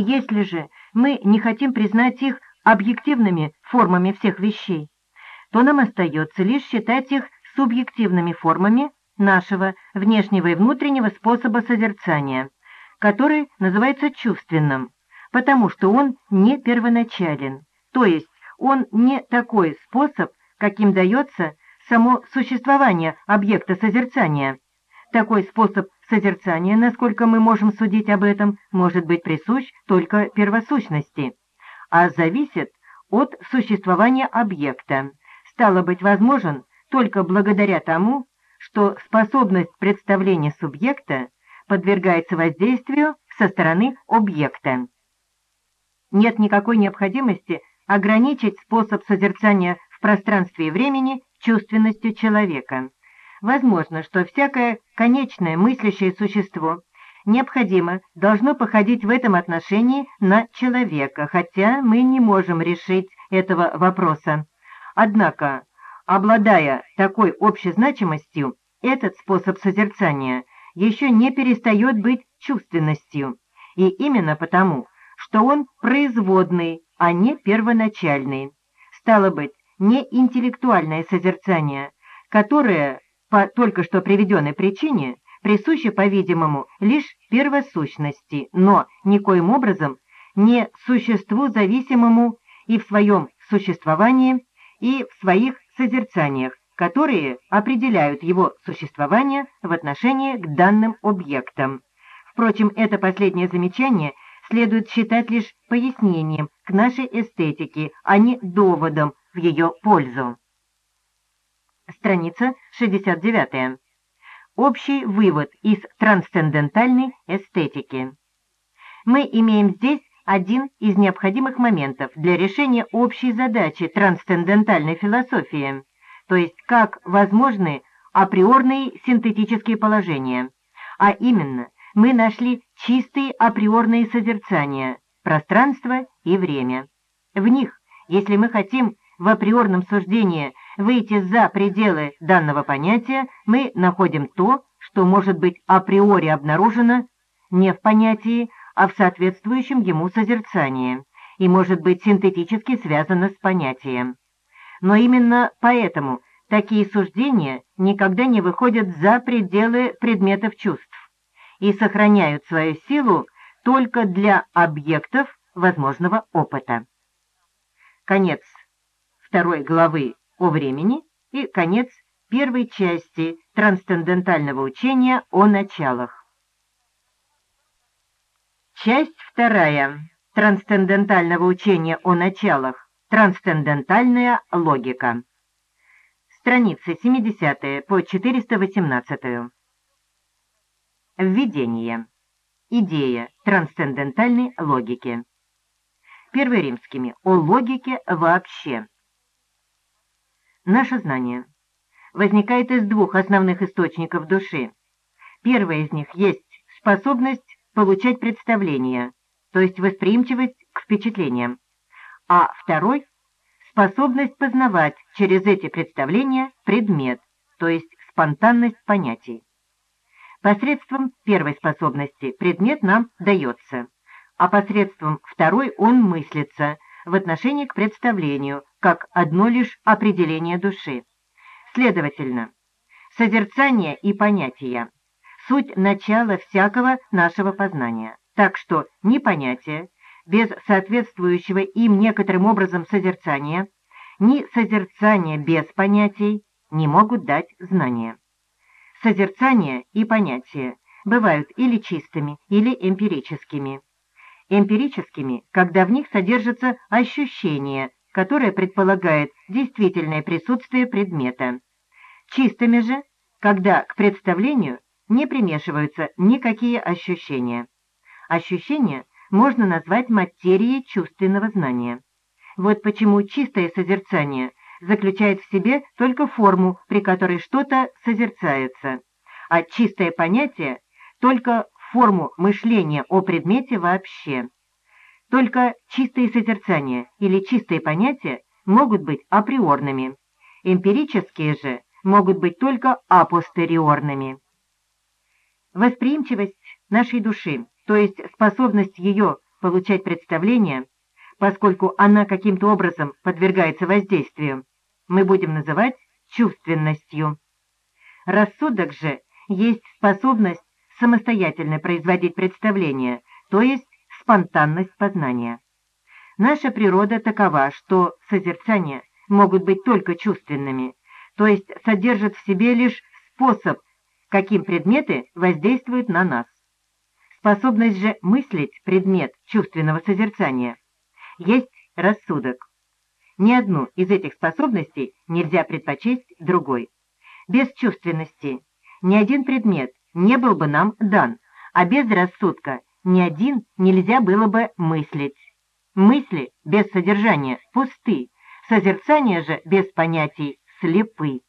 Если же мы не хотим признать их объективными формами всех вещей, то нам остается лишь считать их субъективными формами нашего внешнего и внутреннего способа созерцания, который называется чувственным, потому что он не первоначален, то есть он не такой способ, каким дается само существование объекта созерцания. Такой способ созерцания, насколько мы можем судить об этом, может быть присущ только первосущности, а зависит от существования объекта, стало быть возможен только благодаря тому, что способность представления субъекта подвергается воздействию со стороны объекта. Нет никакой необходимости ограничить способ созерцания в пространстве и времени чувственностью человека. Возможно, что всякое конечное мыслящее существо необходимо должно походить в этом отношении на человека, хотя мы не можем решить этого вопроса. Однако, обладая такой общей значимостью, этот способ созерцания еще не перестает быть чувственностью, и именно потому, что он производный, а не первоначальный. Стало быть, не интеллектуальное созерцание, которое по только что приведенной причине присуще, по-видимому, лишь первосущности, но никоим образом не существу зависимому и в своем существовании, и в своих созерцаниях, которые определяют его существование в отношении к данным объектам. Впрочем, это последнее замечание следует считать лишь пояснением к нашей эстетике, а не доводом в ее пользу. Страница 69. Общий вывод из трансцендентальной эстетики. Мы имеем здесь один из необходимых моментов для решения общей задачи трансцендентальной философии, то есть как возможны априорные синтетические положения, а именно мы нашли чистые априорные созерцания, пространство и время. В них, если мы хотим в априорном суждении выйти за пределы данного понятия, мы находим то, что может быть априори обнаружено не в понятии, а в соответствующем ему созерцании и может быть синтетически связано с понятием. Но именно поэтому такие суждения никогда не выходят за пределы предметов чувств и сохраняют свою силу только для объектов возможного опыта. Конец второй главы о времени и конец первой части трансцендентального учения о началах. Часть вторая трансцендентального учения о началах. Трансцендентальная логика. Страницы 70 по 418. Введение. Идея трансцендентальной логики. Первый римскими. О логике вообще. Наше знание возникает из двух основных источников души. Первый из них есть способность получать представления, то есть восприимчивость к впечатлениям, а второй – способность познавать через эти представления предмет, то есть спонтанность понятий. Посредством первой способности предмет нам дается, а посредством второй он мыслится в отношении к представлению, как одно лишь определение души. Следовательно, созерцание и понятия – суть начала всякого нашего познания, так что ни понятие, без соответствующего им некоторым образом созерцания, ни созерцание без понятий не могут дать знания. Созерцание и понятия бывают или чистыми, или эмпирическими. Эмпирическими, когда в них содержится ощущение, которое предполагает действительное присутствие предмета. Чистыми же, когда к представлению не примешиваются никакие ощущения. Ощущения можно назвать материей чувственного знания. Вот почему чистое созерцание заключает в себе только форму, при которой что-то созерцается, а чистое понятие — только форму мышления о предмете вообще. Только чистые созерцания или чистые понятия могут быть априорными. Эмпирические же могут быть только апостериорными. Восприимчивость нашей души, то есть способность ее получать представление, поскольку она каким-то образом подвергается воздействию, мы будем называть чувственностью. Рассудок же есть способность самостоятельно производить представления, то есть спонтанность познания. Наша природа такова, что созерцания могут быть только чувственными, то есть содержат в себе лишь способ, каким предметы воздействуют на нас. Способность же мыслить предмет чувственного созерцания есть рассудок. Ни одну из этих способностей нельзя предпочесть другой. Без чувственности ни один предмет не был бы нам дан, а без рассудка ни один нельзя было бы мыслить. Мысли без содержания пусты, созерцание же без понятий слепы.